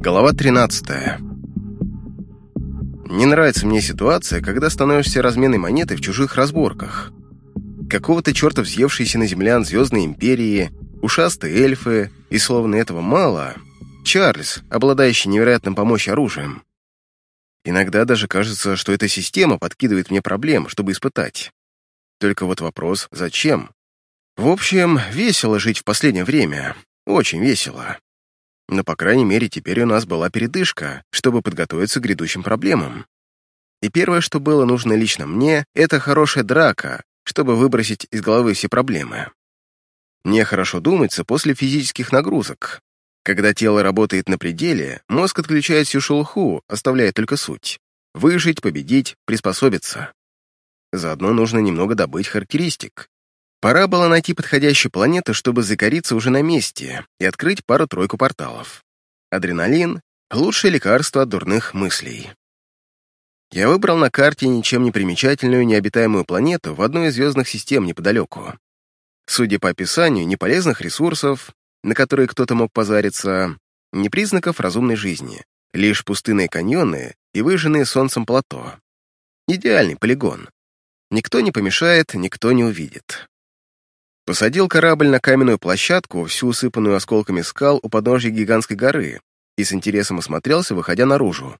Глава 13. Не нравится мне ситуация, когда становишься разменной монетой в чужих разборках. Какого-то черта взъевшиеся на землян звездной империи, ушастые эльфы, и словно этого мало, Чарльз, обладающий невероятным помощь оружием. Иногда даже кажется, что эта система подкидывает мне проблем, чтобы испытать. Только вот вопрос, зачем? В общем, весело жить в последнее время. Очень весело. Но, по крайней мере, теперь у нас была передышка, чтобы подготовиться к грядущим проблемам. И первое, что было нужно лично мне, это хорошая драка, чтобы выбросить из головы все проблемы. Мне хорошо думается после физических нагрузок. Когда тело работает на пределе, мозг отключает всю шелуху, оставляя только суть. Выжить, победить, приспособиться. Заодно нужно немного добыть характеристик. Пора было найти подходящую планету, чтобы закориться уже на месте и открыть пару-тройку порталов. Адреналин — лучшее лекарство от дурных мыслей. Я выбрал на карте ничем не примечательную необитаемую планету в одной из звездных систем неподалеку. Судя по описанию, ни полезных ресурсов, на которые кто-то мог позариться, ни признаков разумной жизни, лишь пустынные каньоны и выжженные солнцем плато. Идеальный полигон. Никто не помешает, никто не увидит. Посадил корабль на каменную площадку, всю усыпанную осколками скал у подножья гигантской горы, и с интересом осмотрелся, выходя наружу.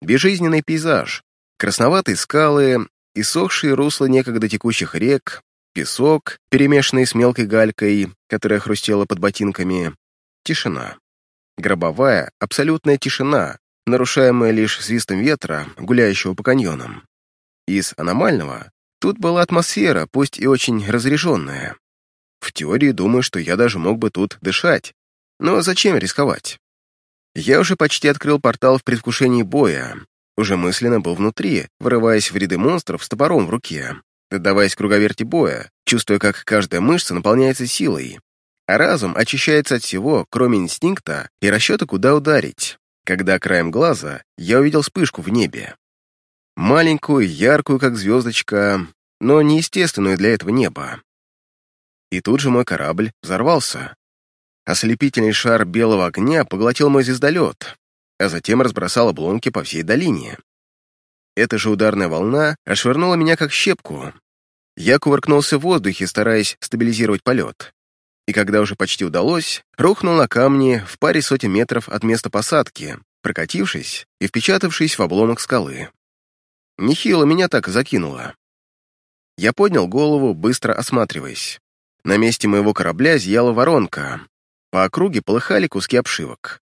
Безжизненный пейзаж, красноватые скалы, иссохшие русла некогда текущих рек, песок, перемешанный с мелкой галькой, которая хрустела под ботинками, тишина. Гробовая, абсолютная тишина, нарушаемая лишь свистом ветра, гуляющего по каньонам. Из аномального Тут была атмосфера, пусть и очень разряженная. В теории думаю, что я даже мог бы тут дышать. Но зачем рисковать? Я уже почти открыл портал в предвкушении боя. Уже мысленно был внутри, вырываясь в ряды монстров с топором в руке, отдаваясь круговерти боя, чувствуя, как каждая мышца наполняется силой, а разум очищается от всего, кроме инстинкта и расчета, куда ударить, когда краем глаза я увидел вспышку в небе. Маленькую, яркую, как звездочка, но неестественную для этого неба. И тут же мой корабль взорвался. Ослепительный шар белого огня поглотил мой звездолет, а затем разбросал обломки по всей долине. Эта же ударная волна отшвырнула меня как щепку. Я кувыркнулся в воздухе, стараясь стабилизировать полет. И когда уже почти удалось, рухнул на камни в паре сотен метров от места посадки, прокатившись и впечатавшись в обломок скалы. Нехило меня так закинуло. Я поднял голову, быстро осматриваясь. На месте моего корабля зияла воронка. По округе полыхали куски обшивок.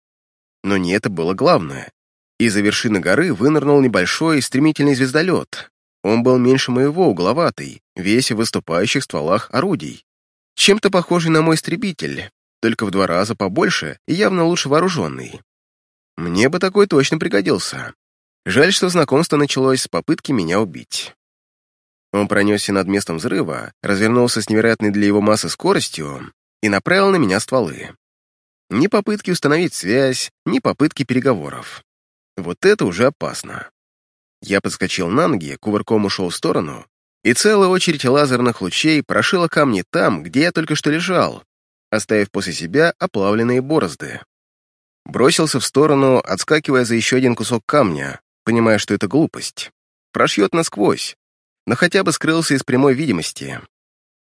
Но не это было главное. Из-за вершины горы вынырнул небольшой стремительный звездолет. Он был меньше моего, угловатый, весь в выступающих стволах орудий. Чем-то похожий на мой истребитель, только в два раза побольше и явно лучше вооруженный. Мне бы такой точно пригодился. Жаль, что знакомство началось с попытки меня убить. Он пронесся над местом взрыва, развернулся с невероятной для его массы скоростью и направил на меня стволы. Ни попытки установить связь, ни попытки переговоров. Вот это уже опасно. Я подскочил на ноги, кувырком ушел в сторону, и целая очередь лазерных лучей прошила камни там, где я только что лежал, оставив после себя оплавленные борозды. Бросился в сторону, отскакивая за еще один кусок камня, понимая, что это глупость. Прошьет насквозь, но хотя бы скрылся из прямой видимости.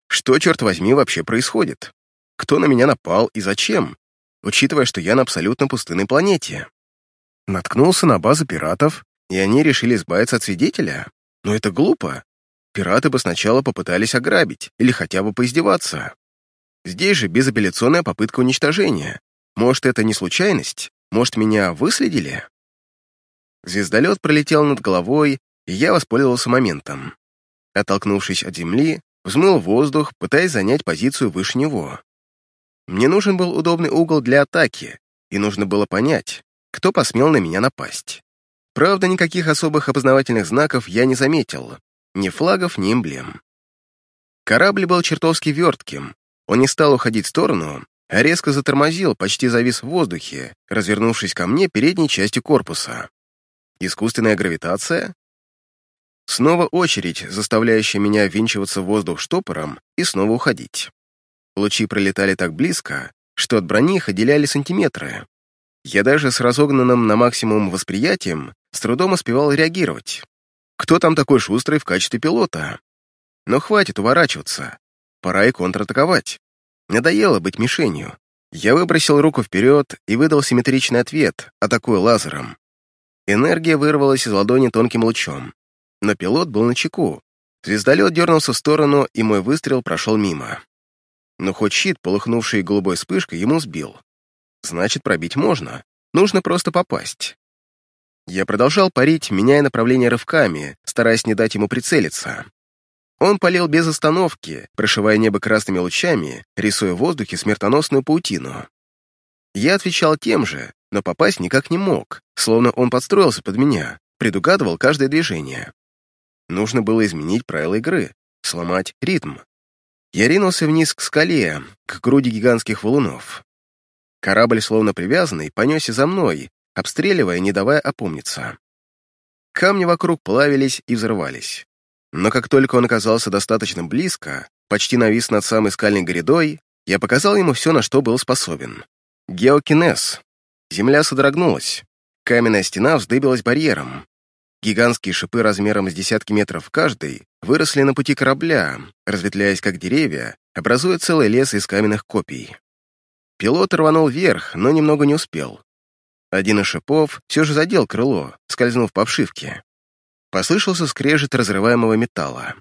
Что, черт возьми, вообще происходит? Кто на меня напал и зачем, учитывая, что я на абсолютно пустынной планете? Наткнулся на базу пиратов, и они решили избавиться от свидетеля? Но это глупо. Пираты бы сначала попытались ограбить или хотя бы поиздеваться. Здесь же безапелляционная попытка уничтожения. Может, это не случайность? Может, меня выследили? Звездолет пролетел над головой, и я воспользовался моментом. Оттолкнувшись от земли, взмыл воздух, пытаясь занять позицию выше него. Мне нужен был удобный угол для атаки, и нужно было понять, кто посмел на меня напасть. Правда, никаких особых опознавательных знаков я не заметил, ни флагов, ни эмблем. Корабль был чертовски вертким, он не стал уходить в сторону, а резко затормозил, почти завис в воздухе, развернувшись ко мне передней частью корпуса. Искусственная гравитация? Снова очередь, заставляющая меня винчиваться в воздух штопором и снова уходить. Лучи пролетали так близко, что от брони их отделяли сантиметры. Я даже с разогнанным на максимум восприятием с трудом успевал реагировать. Кто там такой шустрый в качестве пилота? Но хватит уворачиваться. Пора и контратаковать. Надоело быть мишенью. Я выбросил руку вперед и выдал симметричный ответ, атакуя лазером. Энергия вырвалась из ладони тонким лучом. Но пилот был на чеку. Звездолет дернулся в сторону, и мой выстрел прошел мимо. Но хоть щит, полыхнувший голубой вспышкой, ему сбил. Значит, пробить можно. Нужно просто попасть. Я продолжал парить, меняя направление рывками, стараясь не дать ему прицелиться. Он полил без остановки, прошивая небо красными лучами, рисуя в воздухе смертоносную паутину. Я отвечал тем же, но попасть никак не мог, словно он подстроился под меня, предугадывал каждое движение. Нужно было изменить правила игры, сломать ритм. Я ринулся вниз к скале, к груди гигантских валунов. Корабль, словно привязанный, понесся за мной, обстреливая, не давая опомниться. Камни вокруг плавились и взрывались. Но как только он оказался достаточно близко, почти навис над самой скальной грядой, я показал ему все, на что был способен. Геокинез. Земля содрогнулась. Каменная стена вздыбилась барьером. Гигантские шипы размером с десятки метров каждый выросли на пути корабля, разветвляясь как деревья, образуя целый лес из каменных копий. Пилот рванул вверх, но немного не успел. Один из шипов все же задел крыло, скользнув по обшивке. Послышался скрежет разрываемого металла.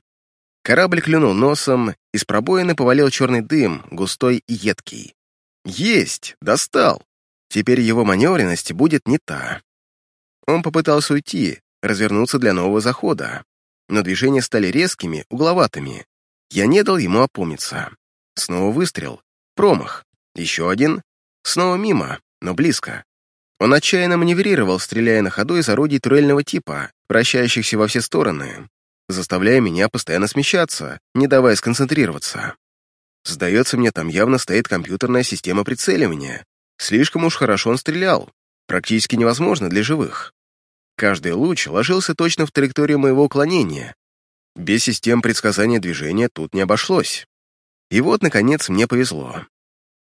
Корабль клюнул носом, из пробоины повалил черный дым, густой и едкий. Есть! Достал! Теперь его маневренность будет не та. Он попытался уйти, развернуться для нового захода, но движения стали резкими, угловатыми. Я не дал ему опомниться. Снова выстрел. Промах. Еще один. Снова мимо, но близко. Он отчаянно маневрировал, стреляя на ходу из орудий турельного типа, вращающихся во все стороны, заставляя меня постоянно смещаться, не давая сконцентрироваться. Сдается мне, там явно стоит компьютерная система прицеливания. Слишком уж хорошо он стрелял. Практически невозможно для живых. Каждый луч ложился точно в траекторию моего уклонения. Без систем предсказания движения тут не обошлось. И вот, наконец, мне повезло.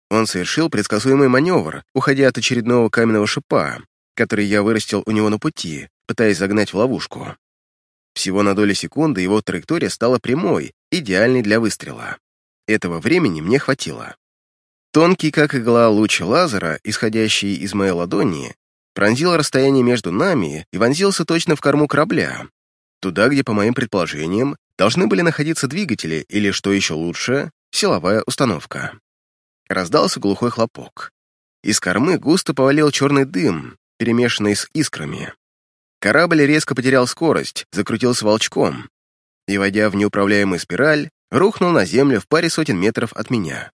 Он совершил предсказуемый маневр, уходя от очередного каменного шипа, который я вырастил у него на пути, пытаясь загнать в ловушку. Всего на долю секунды его траектория стала прямой, идеальной для выстрела. Этого времени мне хватило. Тонкий, как игла, луч лазера, исходящий из моей ладони, пронзил расстояние между нами и вонзился точно в корму корабля, туда, где, по моим предположениям, должны были находиться двигатели или, что еще лучше, силовая установка. Раздался глухой хлопок. Из кормы густо повалил черный дым, перемешанный с искрами. Корабль резко потерял скорость, закрутился волчком и, войдя в неуправляемую спираль, рухнул на землю в паре сотен метров от меня.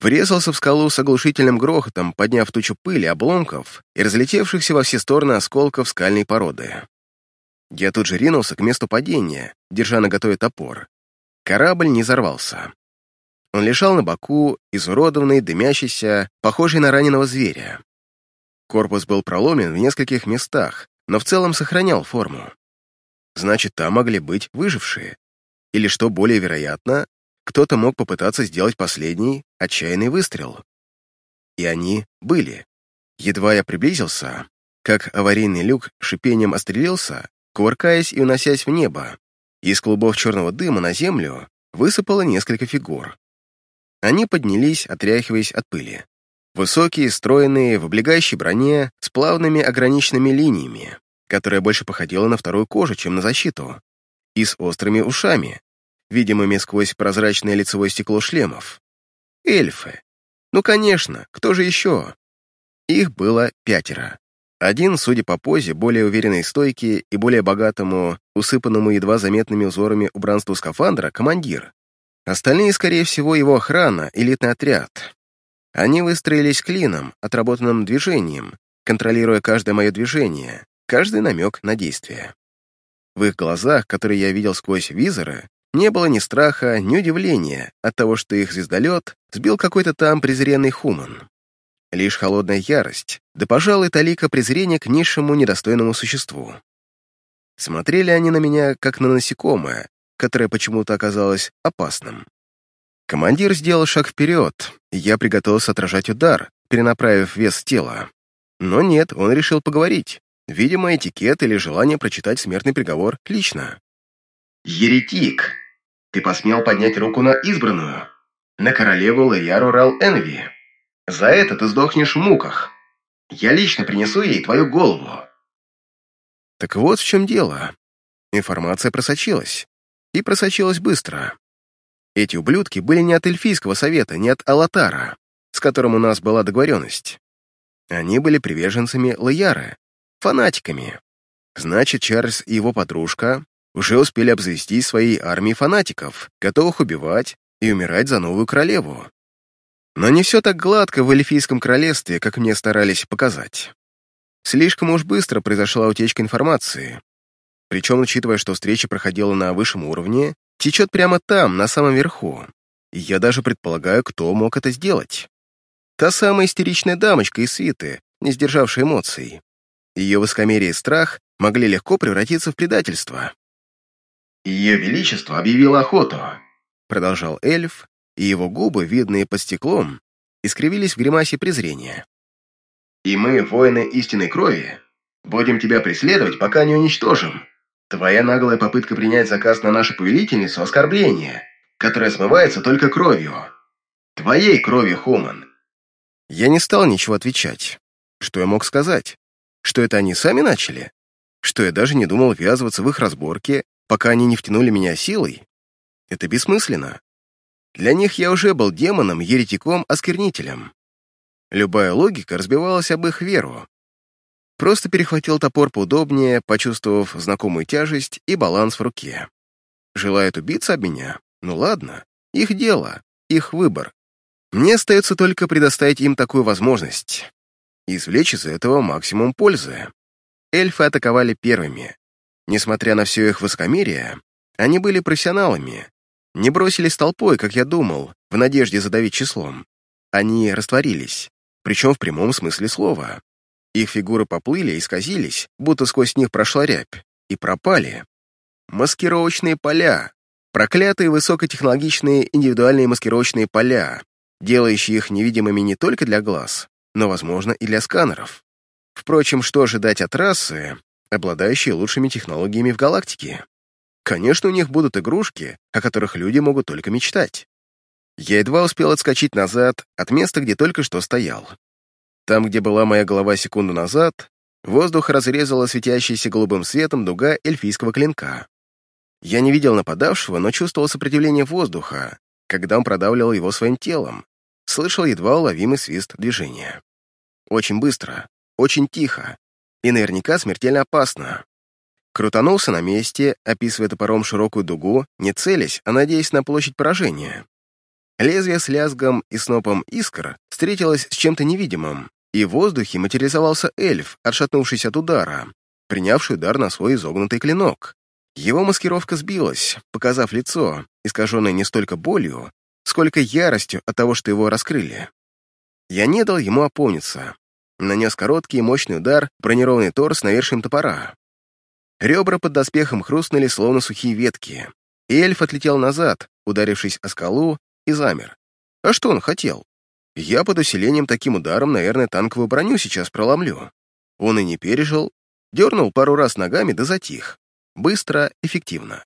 Врезался в скалу с оглушительным грохотом, подняв тучу пыли, обломков и разлетевшихся во все стороны осколков скальной породы. Я тут же ринулся к месту падения, держа наготове топор. Корабль не взорвался. Он лежал на боку, изуродованный, дымящийся, похожий на раненого зверя. Корпус был проломлен в нескольких местах, но в целом сохранял форму. Значит, там могли быть выжившие. Или, что более вероятно, кто-то мог попытаться сделать последний, отчаянный выстрел. И они были. Едва я приблизился, как аварийный люк шипением острелился, кувыркаясь и уносясь в небо. Из клубов черного дыма на землю высыпало несколько фигур. Они поднялись, отряхиваясь от пыли. Высокие, стройные, в облегающей броне, с плавными ограниченными линиями, которая больше походила на вторую кожу, чем на защиту, и с острыми ушами, видимыми сквозь прозрачное лицевое стекло шлемов. Эльфы. Ну, конечно, кто же еще? Их было пятеро. Один, судя по позе, более уверенной стойки и более богатому, усыпанному едва заметными узорами убранству скафандра, командир. Остальные, скорее всего, его охрана, элитный отряд. Они выстроились клином, отработанным движением, контролируя каждое мое движение, каждый намек на действие. В их глазах, которые я видел сквозь визоры, не было ни страха, ни удивления от того, что их звездолет сбил какой-то там презренный хуман. Лишь холодная ярость, да, пожалуй, талика презрения к низшему недостойному существу. Смотрели они на меня, как на насекомое, которое почему-то оказалось опасным. Командир сделал шаг вперед, и я приготовился отражать удар, перенаправив вес тела. Но нет, он решил поговорить. Видимо, этикет или желание прочитать смертный приговор лично. «Еретик, ты посмел поднять руку на избранную, на королеву Лаяру Рал Энви. За это ты сдохнешь в муках. Я лично принесу ей твою голову». Так вот в чем дело. Информация просочилась. И просочилась быстро. Эти ублюдки были не от Эльфийского совета, не от Алатара, с которым у нас была договоренность. Они были приверженцами Лояры, фанатиками. Значит, Чарльз и его подружка уже успели обзавестись своей армией фанатиков, готовых убивать и умирать за новую королеву. Но не все так гладко в Эльфийском королевстве, как мне старались показать. Слишком уж быстро произошла утечка информации. Причем, учитывая, что встреча проходила на высшем уровне, течет прямо там, на самом верху. И я даже предполагаю, кто мог это сделать. Та самая истеричная дамочка из свиты, не сдержавшая эмоций. Ее высокомерие и страх могли легко превратиться в предательство. «Ее Величество объявило охоту», — продолжал эльф, и его губы, видные под стеклом, искривились в гримасе презрения. «И мы, воины истинной крови, будем тебя преследовать, пока не уничтожим. Твоя наглая попытка принять заказ на нашу повелительницу — оскорбление, которое смывается только кровью. Твоей кровью, Хуман». Я не стал ничего отвечать. Что я мог сказать? Что это они сами начали? Что я даже не думал ввязываться в их разборки пока они не втянули меня силой, это бессмысленно. Для них я уже был демоном, еретиком, осквернителем. Любая логика разбивалась об их веру. Просто перехватил топор поудобнее, почувствовав знакомую тяжесть и баланс в руке. Желают убиться об меня? Ну ладно, их дело, их выбор. Мне остается только предоставить им такую возможность и извлечь из этого максимум пользы. Эльфы атаковали первыми, Несмотря на все их высокомерие, они были профессионалами, не бросились толпой, как я думал, в надежде задавить числом. Они растворились, причем в прямом смысле слова. Их фигуры поплыли и исказились, будто сквозь них прошла рябь, и пропали. Маскировочные поля. Проклятые высокотехнологичные индивидуальные маскировочные поля, делающие их невидимыми не только для глаз, но, возможно, и для сканеров. Впрочем, что ожидать от расы, обладающие лучшими технологиями в галактике. Конечно, у них будут игрушки, о которых люди могут только мечтать. Я едва успел отскочить назад от места, где только что стоял. Там, где была моя голова секунду назад, воздух разрезала светящаяся голубым светом дуга эльфийского клинка. Я не видел нападавшего, но чувствовал сопротивление воздуха, когда он продавливал его своим телом. Слышал едва уловимый свист движения. Очень быстро, очень тихо, и наверняка смертельно опасно. Крутанулся на месте, описывая топором широкую дугу, не целясь, а надеясь на площадь поражения. Лезвие с лязгом и снопом искр встретилось с чем-то невидимым, и в воздухе материализовался эльф, отшатнувшись от удара, принявший удар на свой изогнутый клинок. Его маскировка сбилась, показав лицо, искаженное не столько болью, сколько яростью от того, что его раскрыли. Я не дал ему опомниться нанес короткий и мощный удар бронированный торс навершием топора. Ребра под доспехом хрустнули, словно сухие ветки, и эльф отлетел назад, ударившись о скалу, и замер. А что он хотел? Я под усилением таким ударом, наверное, танковую броню сейчас проломлю. Он и не пережил, дернул пару раз ногами да затих. Быстро, эффективно.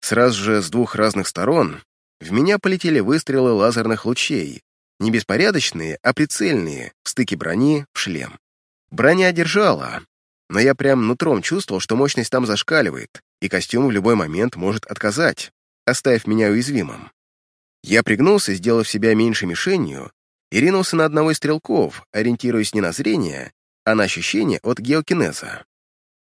Сразу же с двух разных сторон в меня полетели выстрелы лазерных лучей, не беспорядочные, а прицельные, в стыке брони, в шлем. Броня держала, но я прям нутром чувствовал, что мощность там зашкаливает, и костюм в любой момент может отказать, оставив меня уязвимым. Я пригнулся, сделав себя меньше мишенью, и ринулся на одного из стрелков, ориентируясь не на зрение, а на ощущение от геокинеза.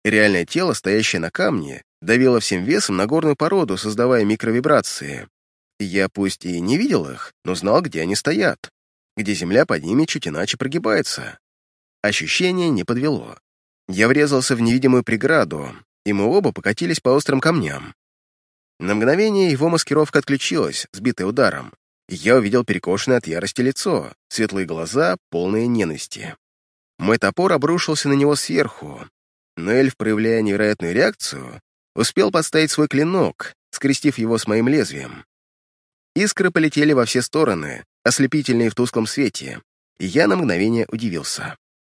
Реальное тело, стоящее на камне, давило всем весом на горную породу, создавая микровибрации, я пусть и не видел их, но знал, где они стоят, где земля под ними чуть иначе прогибается. Ощущение не подвело. Я врезался в невидимую преграду, и мы оба покатились по острым камням. На мгновение его маскировка отключилась, сбитая ударом, я увидел перекошенное от ярости лицо, светлые глаза, полные ненависти. Мой топор обрушился на него сверху, но эльф, проявляя невероятную реакцию, успел подставить свой клинок, скрестив его с моим лезвием. Искры полетели во все стороны, ослепительные в тусклом свете, и я на мгновение удивился.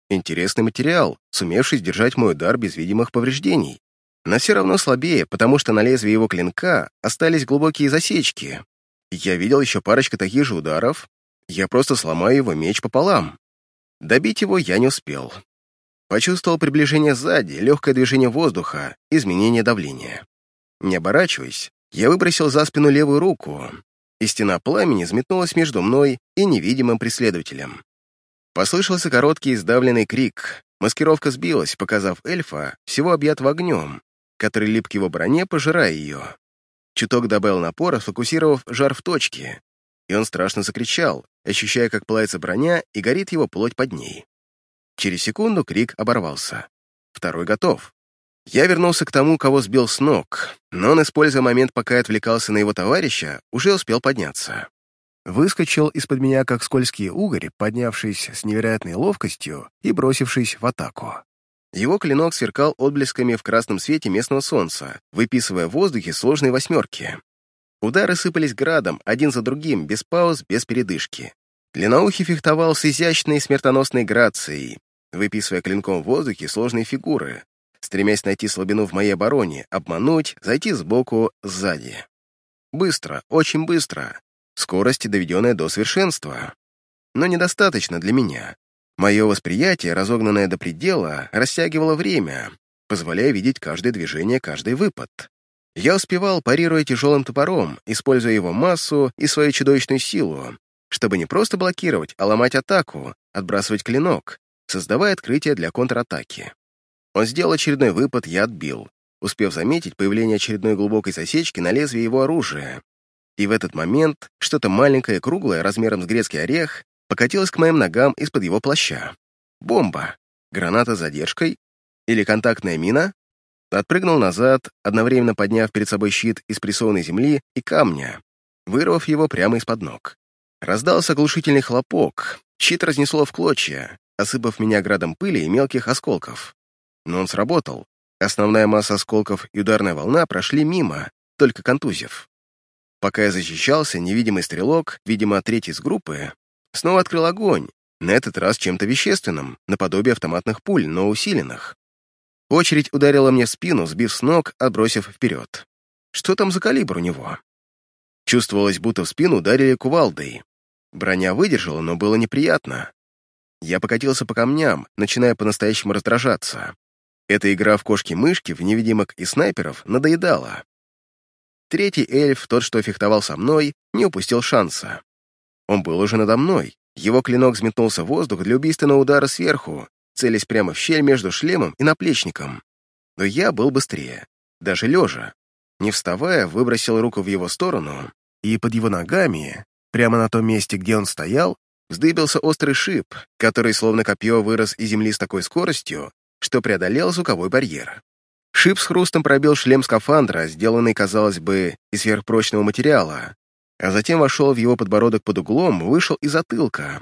Интересный материал, сумевший сдержать мой удар без видимых повреждений. Но все равно слабее, потому что на лезвии его клинка остались глубокие засечки. Я видел еще парочка таких же ударов, я просто сломаю его меч пополам. Добить его я не успел. Почувствовал приближение сзади, легкое движение воздуха, изменение давления. Не оборачиваясь, я выбросил за спину левую руку, и стена пламени взметнулась между мной и невидимым преследователем. Послышался короткий издавленный крик. Маскировка сбилась, показав эльфа, всего объятого огнем, который лип к его броне, пожирая ее. Чуток добавил напора, сфокусировав жар в точке, и он страшно закричал, ощущая, как плавится броня и горит его плоть под ней. Через секунду крик оборвался. Второй готов. Я вернулся к тому, кого сбил с ног, но он, используя момент, пока я отвлекался на его товарища, уже успел подняться выскочил из-под меня, как скользкий угорь, поднявшись с невероятной ловкостью и бросившись в атаку. Его клинок сверкал отблесками в красном свете местного солнца, выписывая в воздухе сложные восьмерки. Удары сыпались градом, один за другим, без пауз, без передышки. Длинноухий фехтовал с изящной смертоносной грацией, выписывая клинком в воздухе сложные фигуры, стремясь найти слабину в моей обороне, обмануть, зайти сбоку, сзади. Быстро, очень быстро, скорость, доведенная до совершенства. Но недостаточно для меня. Мое восприятие, разогнанное до предела, растягивало время, позволяя видеть каждое движение, каждый выпад. Я успевал, парируя тяжелым топором, используя его массу и свою чудовищную силу, чтобы не просто блокировать, а ломать атаку, отбрасывать клинок, создавая открытие для контратаки. Он сделал очередной выпад, я отбил, успев заметить появление очередной глубокой засечки на лезвии его оружия, и в этот момент что-то маленькое круглое, размером с грецкий орех, покатилось к моим ногам из-под его плаща. Бомба, граната с задержкой или контактная мина? Отпрыгнул назад, одновременно подняв перед собой щит из прессованной земли и камня, вырвав его прямо из-под ног. Раздался оглушительный хлопок, щит разнесло в клочья, осыпав меня градом пыли и мелких осколков. Но он сработал. Основная масса осколков и ударная волна прошли мимо, только контузив. Пока я защищался, невидимый стрелок, видимо, третий из группы, снова открыл огонь, на этот раз чем-то вещественным, наподобие автоматных пуль, но усиленных. Очередь ударила мне в спину, сбив с ног, отбросив вперед. Что там за калибр у него? Чувствовалось, будто в спину ударили кувалдой. Броня выдержала, но было неприятно. Я покатился по камням, начиная по-настоящему раздражаться. Эта игра в кошки-мышки, в невидимок и снайперов надоедала. Третий эльф, тот, что фехтовал со мной, не упустил шанса. Он был уже надо мной. Его клинок взметнулся в воздух для убийственного удара сверху, целясь прямо в щель между шлемом и наплечником. Но я был быстрее, даже лежа. Не вставая, выбросил руку в его сторону, и под его ногами, прямо на том месте, где он стоял, вздыбился острый шип, который словно копье вырос из земли с такой скоростью, что преодолел звуковой барьер. Шип с хрустом пробил шлем скафандра, сделанный, казалось бы, из сверхпрочного материала, а затем вошел в его подбородок под углом, вышел из затылка,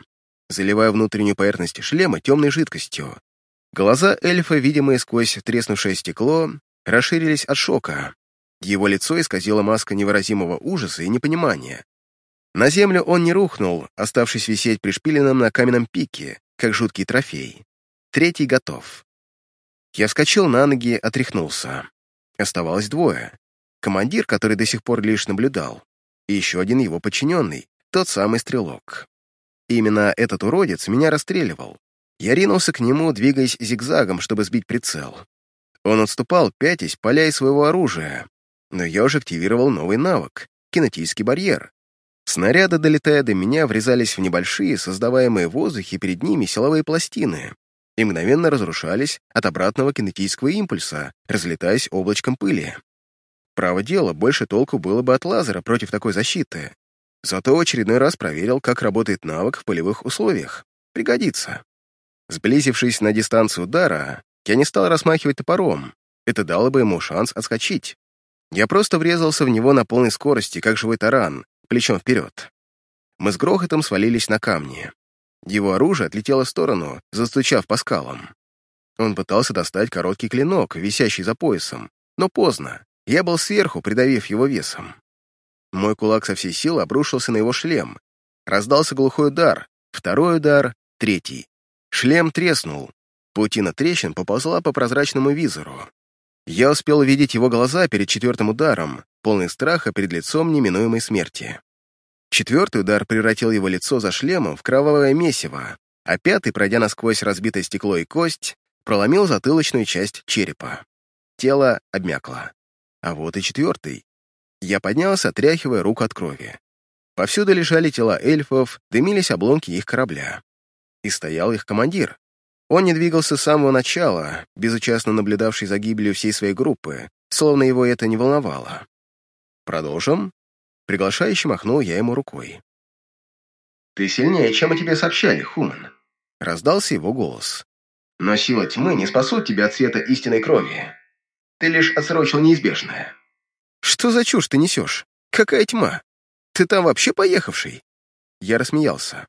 заливая внутреннюю поверхность шлема темной жидкостью. Глаза эльфа, видимые сквозь треснувшее стекло, расширились от шока. Его лицо исказило маска невыразимого ужаса и непонимания. На землю он не рухнул, оставшись висеть пришпиленным на каменном пике, как жуткий трофей. Третий готов. Я вскочил на ноги, отряхнулся. Оставалось двое. Командир, который до сих пор лишь наблюдал, и еще один его подчиненный, тот самый стрелок. именно этот уродец меня расстреливал. Я ринулся к нему, двигаясь зигзагом, чтобы сбить прицел. Он отступал, пятясь, поля из своего оружия. Но я уже активировал новый навык — кинетический барьер. Снаряды, долетая до меня, врезались в небольшие, создаваемые в воздухе перед ними силовые пластины и мгновенно разрушались от обратного кинетического импульса, разлетаясь облачком пыли. Право дело, больше толку было бы от лазера против такой защиты. Зато очередной раз проверил, как работает навык в полевых условиях. Пригодится. Сблизившись на дистанцию удара, я не стал расмахивать топором. Это дало бы ему шанс отскочить. Я просто врезался в него на полной скорости, как живой таран, плечом вперед. Мы с грохотом свалились на камни. Его оружие отлетело в сторону, застучав по скалам. Он пытался достать короткий клинок, висящий за поясом, но поздно. Я был сверху, придавив его весом. Мой кулак со всей силы обрушился на его шлем. Раздался глухой удар, второй удар, третий. Шлем треснул. Паутина трещин поползла по прозрачному визору. Я успел увидеть его глаза перед четвертым ударом, полный страха перед лицом неминуемой смерти. Четвертый удар превратил его лицо за шлемом в кровавое месиво, а пятый, пройдя насквозь разбитое стекло и кость, проломил затылочную часть черепа. Тело обмякло. А вот и четвертый. Я поднялся, отряхивая руку от крови. Повсюду лежали тела эльфов, дымились обломки их корабля. И стоял их командир. Он не двигался с самого начала, безучастно наблюдавший за гибелью всей своей группы, словно его это не волновало. «Продолжим?» Приглашающе махнул я ему рукой. «Ты сильнее, чем о тебе сообщали, Хуман», — раздался его голос. «Но сила тьмы не спасут тебя от света истинной крови. Ты лишь отсрочил неизбежное». «Что за чушь ты несешь? Какая тьма? Ты там вообще поехавший?» Я рассмеялся.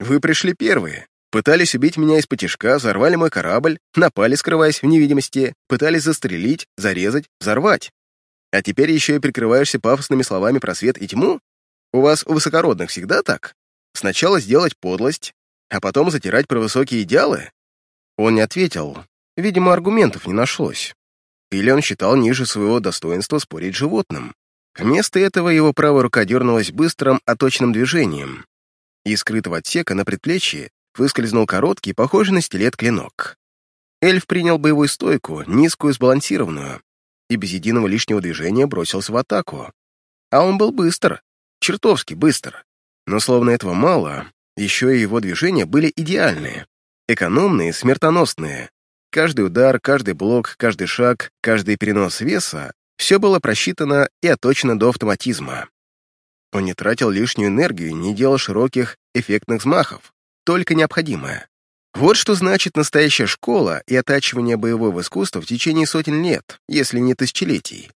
«Вы пришли первые, пытались убить меня из потяжка, взорвали мой корабль, напали, скрываясь в невидимости, пытались застрелить, зарезать, взорвать. А теперь еще и прикрываешься пафосными словами про свет и тьму? У вас, у высокородных, всегда так? Сначала сделать подлость, а потом затирать про высокие идеалы?» Он не ответил. Видимо, аргументов не нашлось. Или он считал ниже своего достоинства спорить с животным. Вместо этого его правая рука дернулась быстрым, оточным движением. Из скрытого отсека на предплечье выскользнул короткий, похожий на стилет клинок. Эльф принял боевую стойку, низкую, сбалансированную, и без единого лишнего движения бросился в атаку. А он был быстр, чертовски быстр. Но словно этого мало, еще и его движения были идеальные, экономные, смертоносные. Каждый удар, каждый блок, каждый шаг, каждый перенос веса — все было просчитано и оточено до автоматизма. Он не тратил лишнюю энергию, не делал широких, эффектных взмахов, только необходимое. Вот что значит настоящая школа и оттачивание боевого искусства в течение сотен лет, если не тысячелетий.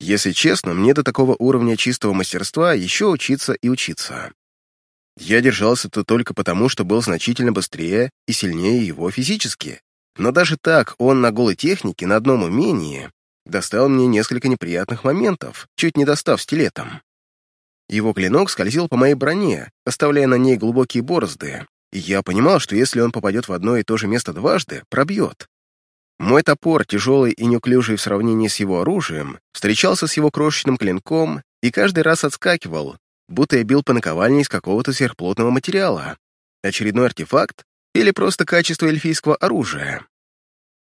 Если честно, мне до такого уровня чистого мастерства еще учиться и учиться. Я держался тут только потому, что был значительно быстрее и сильнее его физически. Но даже так он на голой технике, на одном умении, доставил мне несколько неприятных моментов, чуть не достав стилетом. Его клинок скользил по моей броне, оставляя на ней глубокие борозды, я понимал, что если он попадет в одно и то же место дважды, пробьет. Мой топор, тяжелый и неуклюжий в сравнении с его оружием, встречался с его крошечным клинком и каждый раз отскакивал, будто я бил по наковальне из какого-то сверхплотного материала. Очередной артефакт или просто качество эльфийского оружия.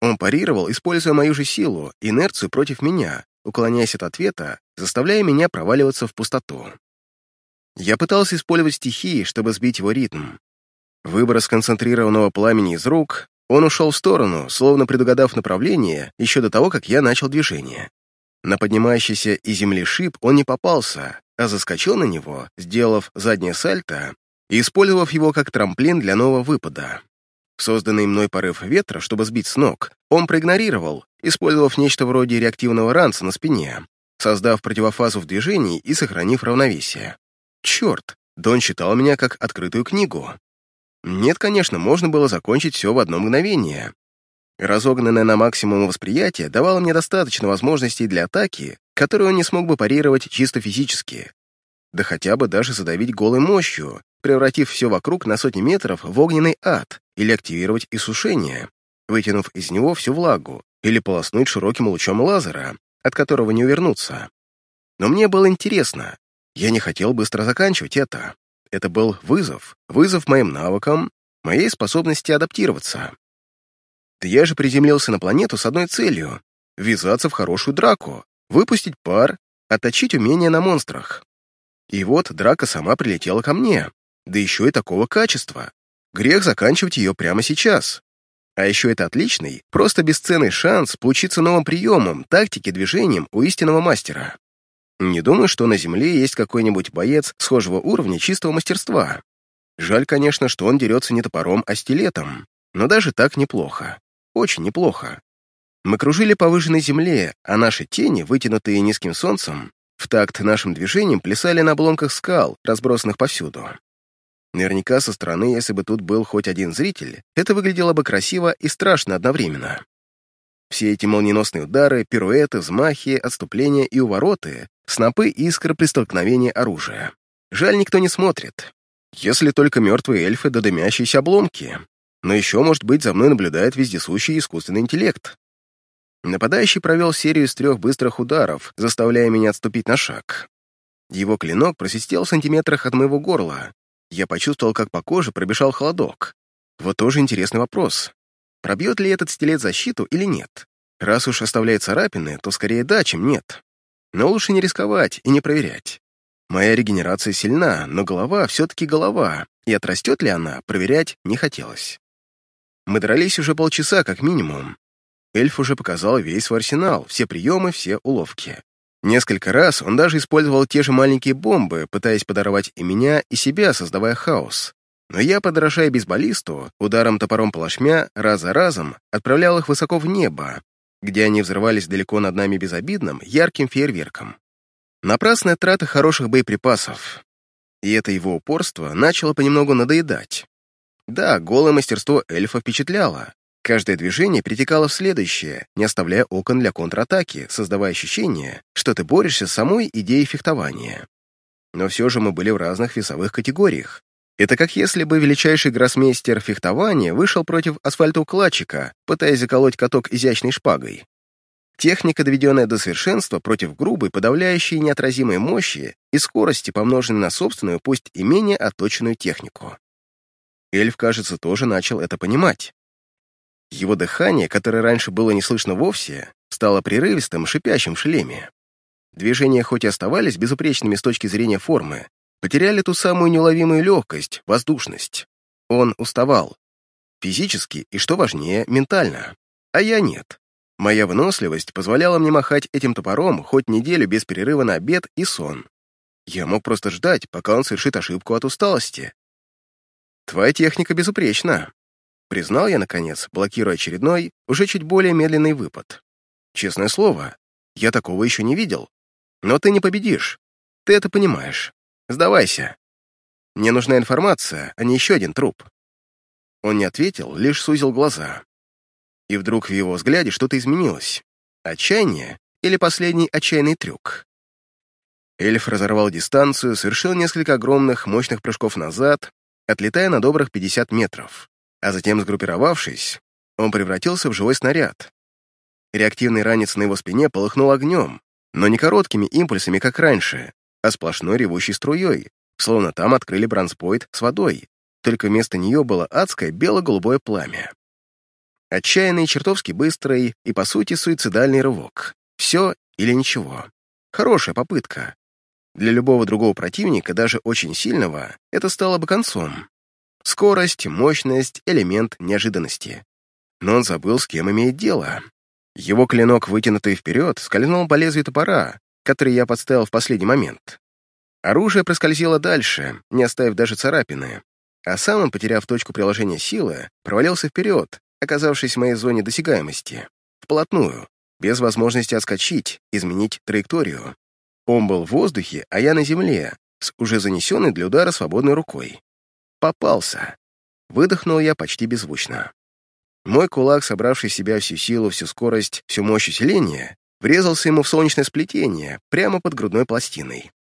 Он парировал, используя мою же силу, инерцию против меня, уклоняясь от ответа, заставляя меня проваливаться в пустоту. Я пытался использовать стихии, чтобы сбить его ритм. Выбор сконцентрированного пламени из рук, он ушел в сторону, словно предугадав направление еще до того, как я начал движение. На поднимающийся из земли шип он не попался, а заскочил на него, сделав заднее сальто и использовав его как трамплин для нового выпада. Созданный мной порыв ветра, чтобы сбить с ног, он проигнорировал, использовав нечто вроде реактивного ранца на спине, создав противофазу в движении и сохранив равновесие. Черт, Дон считал меня как открытую книгу. Нет, конечно, можно было закончить все в одно мгновение. Разогнанное на максимум восприятие давало мне достаточно возможностей для атаки, которую он не смог бы парировать чисто физически. Да хотя бы даже задавить голой мощью, превратив все вокруг на сотни метров в огненный ад, или активировать иссушение, вытянув из него всю влагу, или полоснуть широким лучом лазера, от которого не увернуться. Но мне было интересно. Я не хотел быстро заканчивать это. Это был вызов, вызов моим навыкам, моей способности адаптироваться. Да я же приземлился на планету с одной целью — ввязаться в хорошую драку, выпустить пар, отточить умения на монстрах. И вот драка сама прилетела ко мне, да еще и такого качества. Грех заканчивать ее прямо сейчас. А еще это отличный, просто бесценный шанс поучиться новым приемам, тактике, движениям у истинного мастера. Не думаю, что на Земле есть какой-нибудь боец схожего уровня чистого мастерства. Жаль, конечно, что он дерется не топором, а стилетом, но даже так неплохо. Очень неплохо. Мы кружили по выжженной земле, а наши тени, вытянутые низким солнцем, в такт нашим движением плясали на обломках скал, разбросанных повсюду. Наверняка со стороны, если бы тут был хоть один зритель, это выглядело бы красиво и страшно одновременно. Все эти молниеносные удары, пируэты, взмахи, отступления и увороты, снопы искр при столкновении оружия. Жаль, никто не смотрит. Если только мертвые эльфы да дымящиеся обломки. Но еще, может быть, за мной наблюдает вездесущий искусственный интеллект. Нападающий провел серию из трех быстрых ударов, заставляя меня отступить на шаг. Его клинок просвистел в сантиметрах от моего горла. Я почувствовал, как по коже пробежал холодок. Вот тоже интересный вопрос. Пробьет ли этот стилет защиту или нет? Раз уж оставляет царапины, то скорее да, чем нет. Но лучше не рисковать и не проверять. Моя регенерация сильна, но голова все-таки голова, и отрастет ли она, проверять не хотелось. Мы дрались уже полчаса, как минимум. Эльф уже показал весь свой арсенал, все приемы, все уловки. Несколько раз он даже использовал те же маленькие бомбы, пытаясь подорвать и меня, и себя, создавая хаос. Но я, подражая бейсболисту, ударом топором плашмя, раз за разом отправлял их высоко в небо, где они взрывались далеко над нами безобидным, ярким фейерверком. Напрасная трата хороших боеприпасов. И это его упорство начало понемногу надоедать. Да, голое мастерство эльфа впечатляло. Каждое движение перетекало в следующее, не оставляя окон для контратаки, создавая ощущение, что ты борешься с самой идеей фехтования. Но все же мы были в разных весовых категориях. Это как если бы величайший гроссмейстер фехтования вышел против асфальтоукладчика, пытаясь заколоть каток изящной шпагой. Техника, доведенная до совершенства, против грубой, подавляющей неотразимой мощи и скорости, помноженной на собственную, пусть и менее отточенную технику. Эльф, кажется, тоже начал это понимать. Его дыхание, которое раньше было не слышно вовсе, стало прерывистым, шипящим в шлеме. Движения хоть и оставались безупречными с точки зрения формы, потеряли ту самую неуловимую легкость, воздушность. Он уставал. Физически и, что важнее, ментально. А я нет. Моя выносливость позволяла мне махать этим топором хоть неделю без перерыва на обед и сон. Я мог просто ждать, пока он совершит ошибку от усталости. Твоя техника безупречна. Признал я, наконец, блокируя очередной, уже чуть более медленный выпад. Честное слово, я такого еще не видел. Но ты не победишь. Ты это понимаешь. Сдавайся. Мне нужна информация, а не еще один труп. Он не ответил, лишь сузил глаза и вдруг в его взгляде что-то изменилось. Отчаяние или последний отчаянный трюк? Эльф разорвал дистанцию, совершил несколько огромных, мощных прыжков назад, отлетая на добрых 50 метров, а затем, сгруппировавшись, он превратился в живой снаряд. Реактивный ранец на его спине полыхнул огнем, но не короткими импульсами, как раньше, а сплошной ревущей струей, словно там открыли бронспойт с водой, только вместо нее было адское бело-голубое пламя. Отчаянный, чертовски быстрый и, по сути, суицидальный рывок. Все или ничего. Хорошая попытка. Для любого другого противника, даже очень сильного, это стало бы концом. Скорость, мощность, элемент неожиданности. Но он забыл, с кем имеет дело. Его клинок, вытянутый вперед, скользнул по лезвию топора, который я подставил в последний момент. Оружие проскользило дальше, не оставив даже царапины, а сам он, потеряв точку приложения силы, провалился вперед, оказавшись в моей зоне досягаемости, вплотную, без возможности отскочить, изменить траекторию. Он был в воздухе, а я на земле, с уже занесенной для удара свободной рукой. Попался. Выдохнул я почти беззвучно. Мой кулак, собравший в себя всю силу, всю скорость, всю мощь усиления, врезался ему в солнечное сплетение, прямо под грудной пластиной.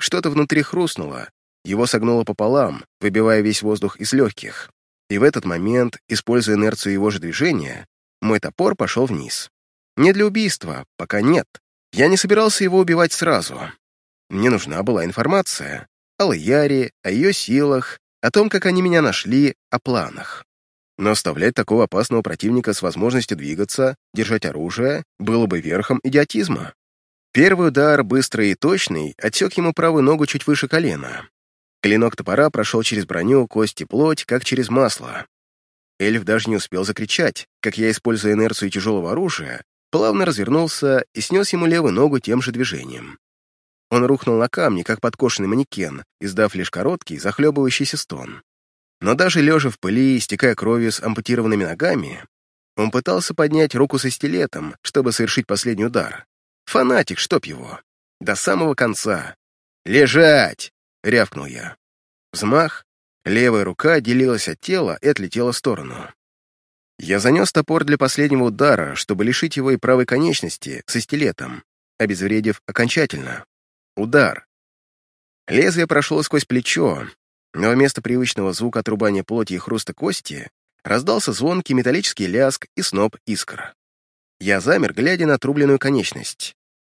Что-то внутри хрустнуло, его согнуло пополам, выбивая весь воздух из легких. И в этот момент, используя инерцию его же движения, мой топор пошел вниз. Не для убийства, пока нет. Я не собирался его убивать сразу. Мне нужна была информация о Лаяре, о ее силах, о том, как они меня нашли, о планах. Но оставлять такого опасного противника с возможностью двигаться, держать оружие, было бы верхом идиотизма. Первый удар, быстрый и точный, отсек ему правую ногу чуть выше колена. Клинок топора прошел через броню, кость и плоть, как через масло. Эльф даже не успел закричать, как я, используя инерцию тяжелого оружия, плавно развернулся и снес ему левую ногу тем же движением. Он рухнул на камни, как подкошенный манекен, издав лишь короткий, захлебывающийся стон. Но даже лежа в пыли, истекая кровью с ампутированными ногами, он пытался поднять руку со стилетом, чтобы совершить последний удар. Фанатик, чтоб его. До самого конца. «Лежать!» — рявкнул я. Взмах, левая рука отделилась от тела и отлетела в сторону. Я занес топор для последнего удара, чтобы лишить его и правой конечности со стилетом, обезвредив окончательно. Удар. Лезвие прошло сквозь плечо, но вместо привычного звука отрубания плоти и хруста кости раздался звонкий металлический ляск и сноп искр. Я замер, глядя на отрубленную конечность.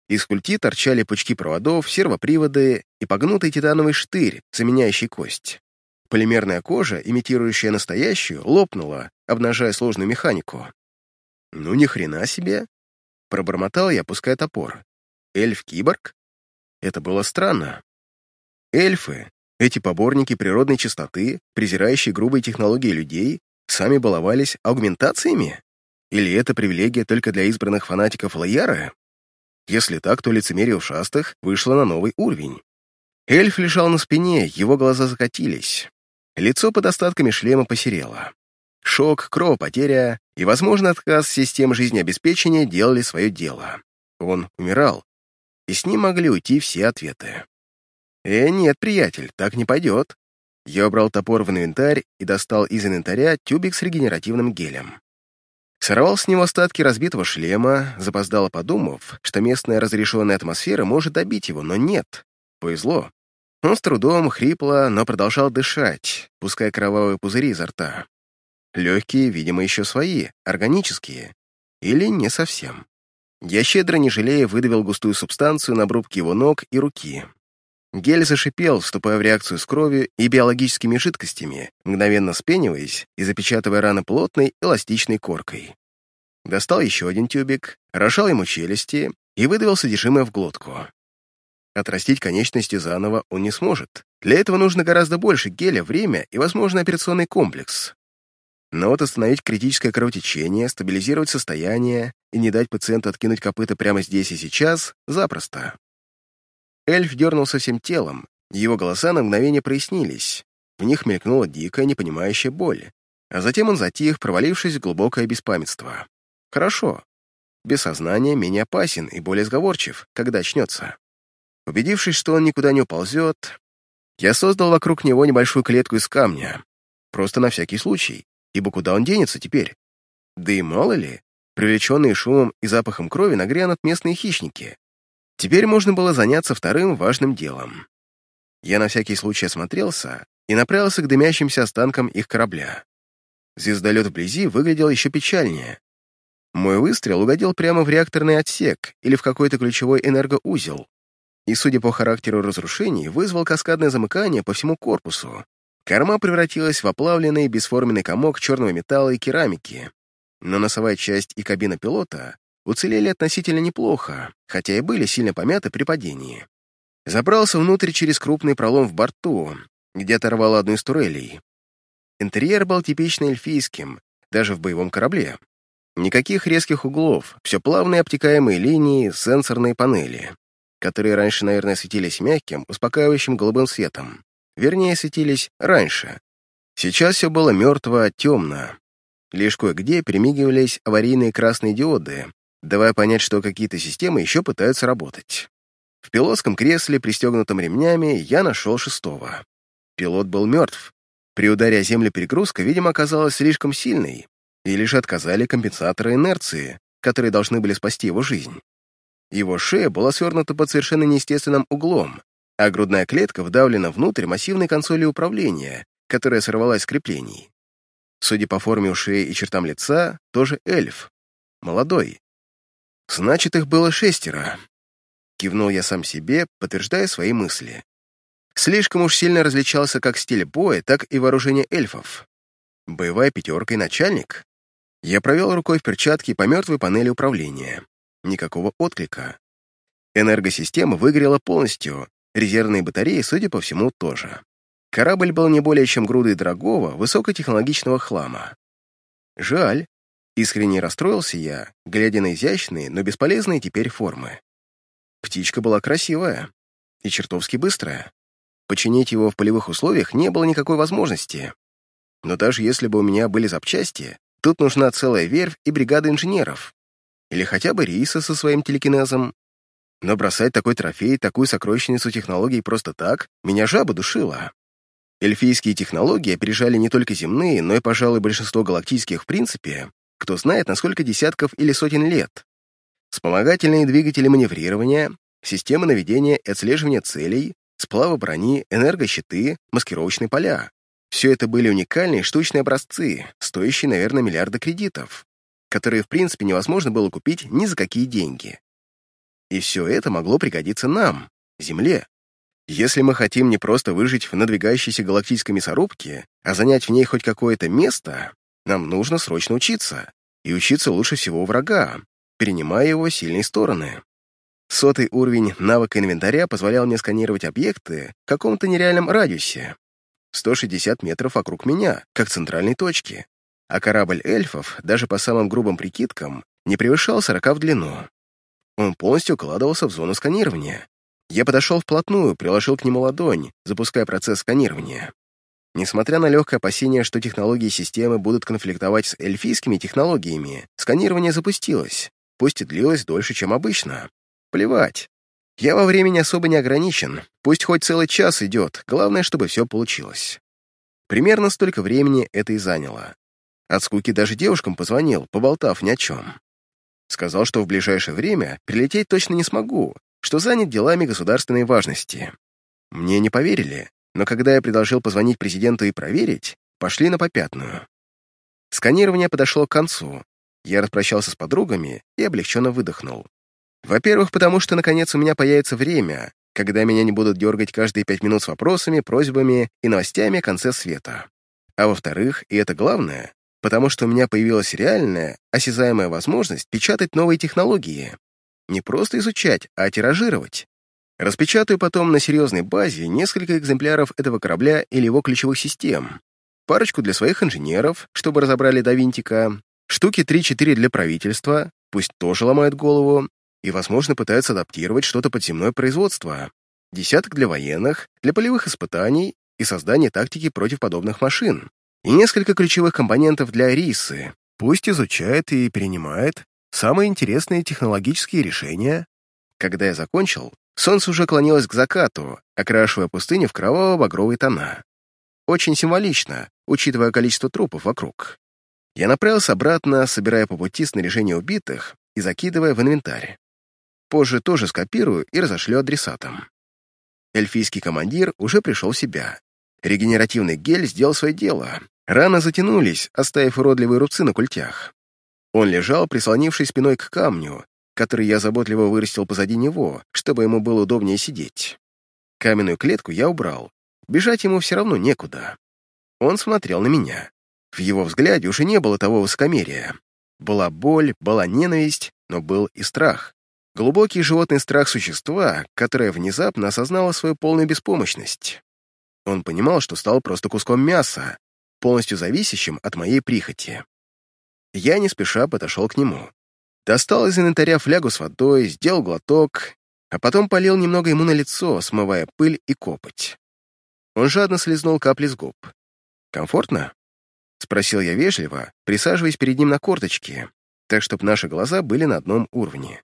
Из культи торчали пучки проводов, сервоприводы и погнутый титановый штырь, заменяющий кость. Полимерная кожа, имитирующая настоящую, лопнула, обнажая сложную механику. «Ну, ни хрена себе!» Пробормотал я, опуская топор. «Эльф-киборг?» Это было странно. Эльфы, эти поборники природной чистоты, презирающие грубые технологии людей, сами баловались аугментациями? Или это привилегия только для избранных фанатиков Лояра? Если так, то лицемерие ушастых вышло на новый уровень. Эльф лежал на спине, его глаза закатились. Лицо под остатками шлема посерело. Шок, кровопотеря и, возможно, отказ систем жизнеобеспечения делали свое дело. Он умирал, и с ним могли уйти все ответы. «Э, нет, приятель, так не пойдет». Я убрал топор в инвентарь и достал из инвентаря тюбик с регенеративным гелем. Сорвал с него остатки разбитого шлема, запоздало подумав, что местная разрешенная атмосфера может добить его, но нет. Повезло. Он с трудом, хрипло, но продолжал дышать, пуская кровавые пузыри изо рта. Легкие, видимо, еще свои, органические. Или не совсем. Я щедро, не жалея, выдавил густую субстанцию на обрубки его ног и руки. Гель зашипел, вступая в реакцию с кровью и биологическими жидкостями, мгновенно спениваясь и запечатывая раны плотной эластичной коркой. Достал еще один тюбик, рожал ему челюсти и выдавил содержимое в глотку. Отрастить конечности заново он не сможет. Для этого нужно гораздо больше геля, время и, возможно, операционный комплекс. Но вот остановить критическое кровотечение, стабилизировать состояние и не дать пациенту откинуть копыта прямо здесь и сейчас — запросто. Эльф дернулся всем телом, его голоса на мгновение прояснились. В них мелькнула дикая, непонимающая боль. А затем он затих, провалившись в глубокое беспамятство. Хорошо. Без сознания менее опасен и более сговорчив, когда очнется. Убедившись, что он никуда не уползет, я создал вокруг него небольшую клетку из камня. Просто на всякий случай, ибо куда он денется теперь? Да и мало ли, привлеченные шумом и запахом крови нагрянут местные хищники. Теперь можно было заняться вторым важным делом. Я на всякий случай осмотрелся и направился к дымящимся останкам их корабля. Звездолет вблизи выглядел еще печальнее. Мой выстрел угодил прямо в реакторный отсек или в какой-то ключевой энергоузел, и, судя по характеру разрушений, вызвал каскадное замыкание по всему корпусу. Корма превратилась в оплавленный бесформенный комок черного металла и керамики, но носовая часть и кабина пилота уцелели относительно неплохо, хотя и были сильно помяты при падении. Забрался внутрь через крупный пролом в борту, где оторвало одну из турелей. Интерьер был типично эльфийским, даже в боевом корабле. Никаких резких углов, все плавные обтекаемые линии, сенсорные панели, которые раньше, наверное, светились мягким, успокаивающим голубым светом. Вернее, светились раньше. Сейчас все было мертво, темно. Лишь кое-где перемигивались аварийные красные диоды, давая понять, что какие-то системы еще пытаются работать. В пилотском кресле, пристегнутом ремнями, я нашел шестого. Пилот был мертв. При ударе о землю перегрузка, видимо, оказалась слишком сильной, и лишь отказали компенсаторы инерции, которые должны были спасти его жизнь. Его шея была свернута под совершенно неестественным углом, а грудная клетка вдавлена внутрь массивной консоли управления, которая сорвалась с креплений. Судя по форме ушей и чертам лица, тоже эльф. Молодой, Значит, их было шестеро. Кивнул я сам себе, подтверждая свои мысли. Слишком уж сильно различался как стиль боя, так и вооружение эльфов. Боевая пятерка и начальник. Я провел рукой в перчатке по мертвой панели управления. Никакого отклика. Энергосистема выгорела полностью, резервные батареи, судя по всему, тоже. Корабль был не более чем грудой дорогого, высокотехнологичного хлама. Жаль. Искренне расстроился я, глядя на изящные, но бесполезные теперь формы. Птичка была красивая и чертовски быстрая. Починить его в полевых условиях не было никакой возможности. Но даже если бы у меня были запчасти, тут нужна целая верфь и бригада инженеров. Или хотя бы Риса со своим телекинезом. Но бросать такой трофей, такую сокровищницу технологий просто так, меня жаба душила. Эльфийские технологии опережали не только земные, но и, пожалуй, большинство галактических в принципе, кто знает, на сколько десятков или сотен лет. Вспомогательные двигатели маневрирования, системы наведения и отслеживания целей, сплава брони, энергощиты, маскировочные поля. Все это были уникальные штучные образцы, стоящие, наверное, миллиарды кредитов, которые, в принципе, невозможно было купить ни за какие деньги. И все это могло пригодиться нам, Земле. Если мы хотим не просто выжить в надвигающейся галактической мясорубке, а занять в ней хоть какое-то место, нам нужно срочно учиться. И учиться лучше всего у врага, перенимая его сильные стороны. Сотый уровень навыка инвентаря позволял мне сканировать объекты в каком-то нереальном радиусе. 160 метров вокруг меня, как центральной точки. А корабль эльфов, даже по самым грубым прикидкам, не превышал 40 в длину. Он полностью укладывался в зону сканирования. Я подошел вплотную, приложил к нему ладонь, запуская процесс сканирования. Несмотря на легкое опасение, что технологии системы будут конфликтовать с эльфийскими технологиями, сканирование запустилось, пусть и длилось дольше, чем обычно. Плевать. Я во времени особо не ограничен, пусть хоть целый час идет, главное, чтобы все получилось. Примерно столько времени это и заняло. От скуки даже девушкам позвонил, поболтав ни о чем. Сказал, что в ближайшее время прилететь точно не смогу, что занят делами государственной важности. Мне не поверили, но когда я предложил позвонить президенту и проверить, пошли на попятную. Сканирование подошло к концу. Я распрощался с подругами и облегченно выдохнул. Во-первых, потому что, наконец, у меня появится время, когда меня не будут дергать каждые пять минут с вопросами, просьбами и новостями о конце света. А во-вторых, и это главное, потому что у меня появилась реальная, осязаемая возможность печатать новые технологии. Не просто изучать, а тиражировать. Распечатаю потом на серьезной базе несколько экземпляров этого корабля или его ключевых систем, парочку для своих инженеров, чтобы разобрали до винтика, штуки 3-4 для правительства, пусть тоже ломают голову, и, возможно, пытаются адаптировать что-то под земное производство. Десяток для военных, для полевых испытаний и создания тактики против подобных машин. И несколько ключевых компонентов для рисы. Пусть изучает и перенимает самые интересные технологические решения. Когда я закончил, солнце уже клонилось к закату, окрашивая пустыню в кроваво-багровые тона. Очень символично, учитывая количество трупов вокруг. Я направился обратно, собирая по пути снаряжение убитых и закидывая в инвентарь. Позже тоже скопирую и разошлю адресатам. Эльфийский командир уже пришел в себя. Регенеративный гель сделал свое дело. Раны затянулись, оставив уродливые рубцы на культях. Он лежал, прислонившись спиной к камню, который я заботливо вырастил позади него, чтобы ему было удобнее сидеть. Каменную клетку я убрал. Бежать ему все равно некуда. Он смотрел на меня. В его взгляде уже не было того высокомерия. Была боль, была ненависть, но был и страх. Глубокий животный страх существа, которое внезапно осознало свою полную беспомощность. Он понимал, что стал просто куском мяса, полностью зависящим от моей прихоти. Я не спеша подошел к нему. Достал из инвентаря флягу с водой, сделал глоток, а потом полил немного ему на лицо, смывая пыль и копоть. Он жадно слезнул капли с губ. «Комфортно?» — спросил я вежливо, присаживаясь перед ним на корточки, так, чтобы наши глаза были на одном уровне.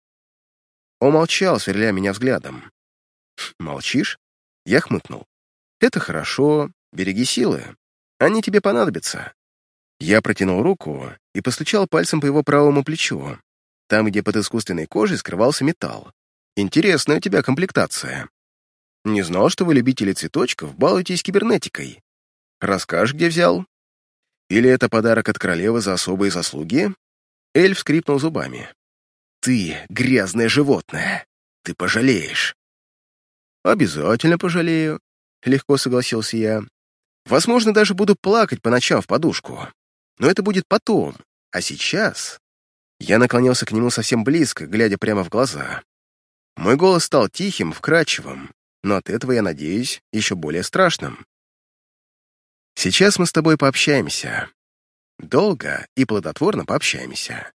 Он молчал, сверля меня взглядом. «Молчишь?» Я хмыкнул. «Это хорошо. Береги силы. Они тебе понадобятся». Я протянул руку и постучал пальцем по его правому плечу, там, где под искусственной кожей скрывался металл. «Интересная у тебя комплектация. Не знал, что вы, любители цветочков, балуетесь кибернетикой. Расскажешь, где взял? Или это подарок от королевы за особые заслуги?» Эльф скрипнул зубами. Ты грязное животное. Ты пожалеешь. Обязательно пожалею, легко согласился я. Возможно, даже буду плакать по ночам в подушку. Но это будет потом. А сейчас... Я наклонился к нему совсем близко, глядя прямо в глаза. Мой голос стал тихим, вкрадчивым, но от этого, я надеюсь, еще более страшным. Сейчас мы с тобой пообщаемся. Долго и плодотворно пообщаемся.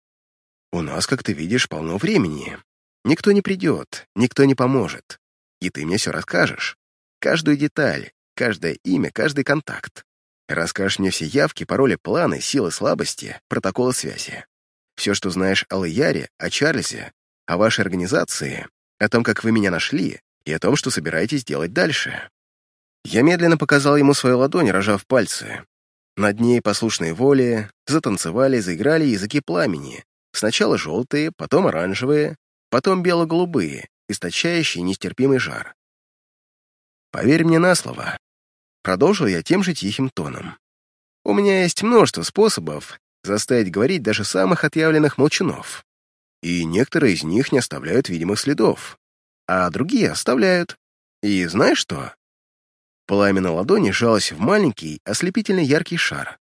У нас, как ты видишь, полно времени. Никто не придет, никто не поможет. И ты мне все расскажешь. Каждую деталь, каждое имя, каждый контакт. Расскажешь мне все явки, пароли, планы, силы, слабости, протоколы связи. Все, что знаешь о Лояре, о Чарльзе, о вашей организации, о том, как вы меня нашли, и о том, что собираетесь делать дальше. Я медленно показал ему свою ладонь, рожав пальцы. Над ней послушные воли затанцевали, заиграли языки пламени, Сначала желтые, потом оранжевые, потом бело-голубые, источающие нестерпимый жар. Поверь мне на слово. Продолжил я тем же тихим тоном. У меня есть множество способов заставить говорить даже самых отъявленных молчунов. И некоторые из них не оставляют видимых следов, а другие оставляют. И знаешь что? Пламя на ладони сжалось в маленький, ослепительно яркий шар.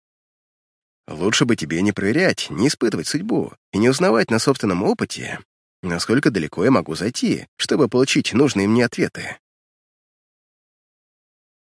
Лучше бы тебе не проверять, не испытывать судьбу и не узнавать на собственном опыте, насколько далеко я могу зайти, чтобы получить нужные мне ответы.